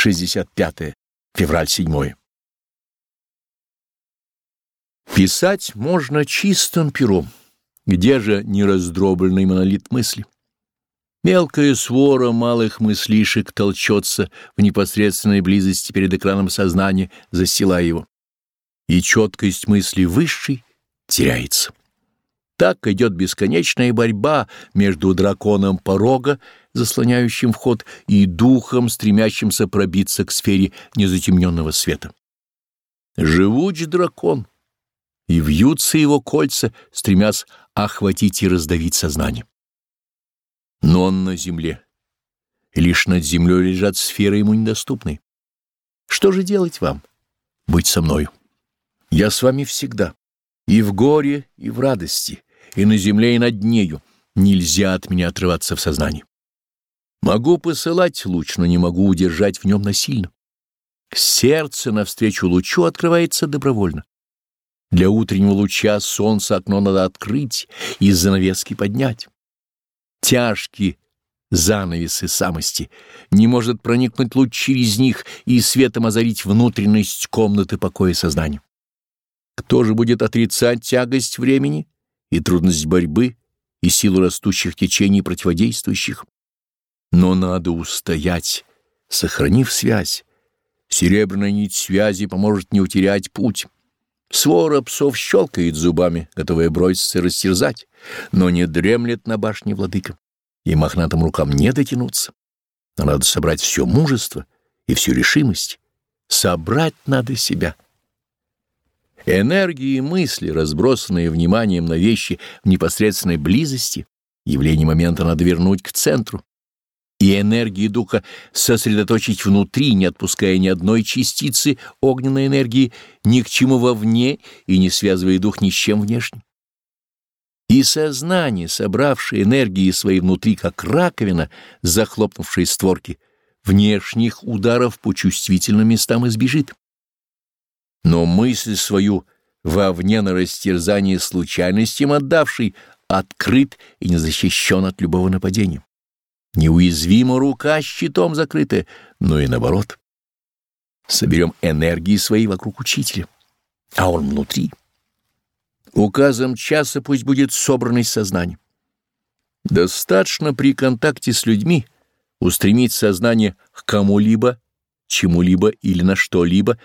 65 февраль 7 Писать можно чистым пером. Где же нераздробленный монолит мысли? Мелкая свора малых мыслишек толчется в непосредственной близости перед экраном сознания, засилая его. И четкость мысли высшей теряется. Так идет бесконечная борьба между драконом порога, заслоняющим вход, и духом, стремящимся пробиться к сфере незатемненного света. Живуч дракон, и вьются его кольца, стремясь охватить и раздавить сознание. Но он на земле, лишь над землей лежат сферы ему недоступные. Что же делать вам? Быть со мною. Я с вами всегда, и в горе, и в радости, и на земле, и над нею. Нельзя от меня отрываться в сознании. Могу посылать луч, но не могу удержать в нем насильно. Сердце навстречу лучу открывается добровольно. Для утреннего луча солнца окно надо открыть и занавески поднять. Тяжкие занавесы самости не может проникнуть луч через них и светом озарить внутренность комнаты покоя сознания. Кто же будет отрицать тягость времени и трудность борьбы и силу растущих течений противодействующих? Но надо устоять, сохранив связь. Серебряная нить связи поможет не утерять путь. Свора псов щелкает зубами, готовая броситься и растерзать, но не дремлет на башне владыка, и мохнатым рукам не дотянуться. Но надо собрать все мужество и всю решимость. Собрать надо себя. Энергии и мысли, разбросанные вниманием на вещи в непосредственной близости, явление момента надо вернуть к центру, и энергии духа сосредоточить внутри, не отпуская ни одной частицы огненной энергии ни к чему вовне и не связывая дух ни с чем внешним. И сознание, собравшее энергии свои внутри, как раковина, захлопнувшая створки, внешних ударов по чувствительным местам избежит. Но мысль свою вовне на растерзание случайностям отдавший открыт и не защищен от любого нападения. Неуязвима рука щитом закрытая, но и наоборот. Соберем энергии свои вокруг учителя, а он внутри. Указом часа пусть будет собранность сознания. Достаточно при контакте с людьми устремить сознание к кому-либо, чему-либо или на что-либо,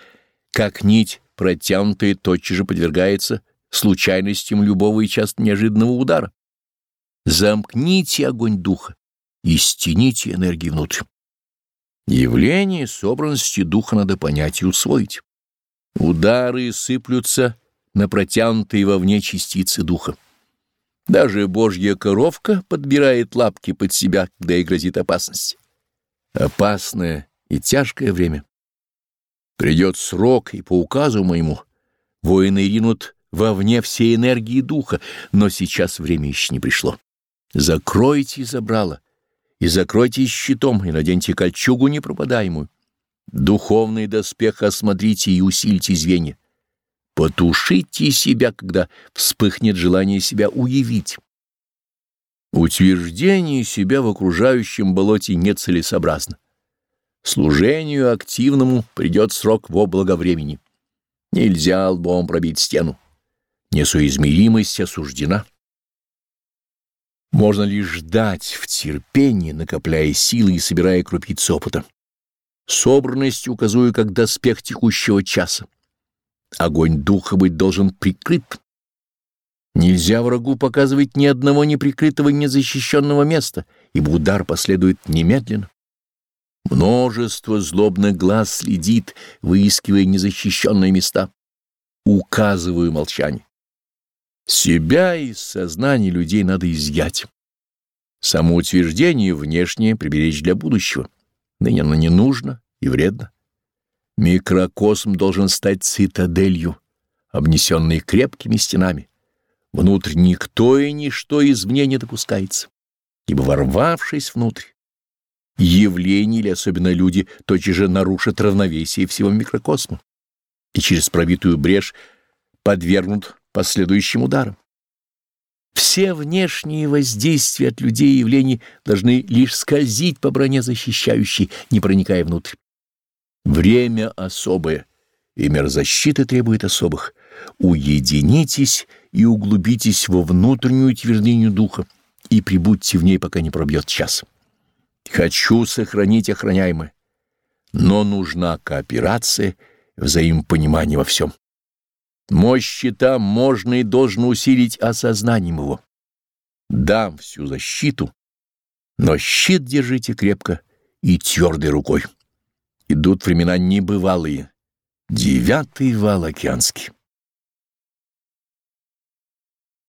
как нить, протянутая, тотчас же подвергается случайностям любого и часто неожиданного удара. Замкните огонь духа, и стяните энергии внутрь. Явление собранности духа надо понять и усвоить. Удары сыплются на протянутые вовне частицы духа. Даже божья коровка подбирает лапки под себя, когда ей грозит опасность. Опасное и тяжкое время. Придет срок, и по указу моему воины ринут вовне все энергии духа, но сейчас время еще не пришло. Закройте забрало, и закройтесь щитом, и наденьте кольчугу непропадаемую. Духовный доспех осмотрите и усильте звенья. Потушите себя, когда вспыхнет желание себя уявить. Утверждение себя в окружающем болоте нецелесообразно. Служению активному придет срок во благовремени. Нельзя лбом пробить стену. Несуизмеримость осуждена. Можно лишь ждать в терпении, накопляя силы и собирая крупицы опыта. Собранность указую как доспех текущего часа. Огонь духа быть должен прикрыт. Нельзя врагу показывать ни одного неприкрытого незащищенного места, ибо удар последует немедленно. Множество злобных глаз следит, выискивая незащищенные места. Указываю молчание. Себя из сознания людей надо изъять. Самоутверждение внешнее приберечь для будущего. Ныне оно не нужно и вредно. Микрокосм должен стать цитаделью, обнесенной крепкими стенами. Внутрь никто и ничто извне не допускается, ибо ворвавшись внутрь, явления или особенно люди тотчас же нарушат равновесие всего микрокосма и через пробитую брешь подвергнут последующим ударом. Все внешние воздействия от людей и явлений должны лишь скользить по броне защищающей, не проникая внутрь. Время особое, и мер защиты требует особых. Уединитесь и углубитесь во внутреннюю твердыню духа и прибудьте в ней, пока не пробьет час. Хочу сохранить охраняемое, но нужна кооперация, взаимопонимание во всем. Мощь щита можно и должно усилить осознанием его. Дам всю защиту, но щит держите крепко и твердой рукой. Идут времена небывалые. Девятый вал океанский.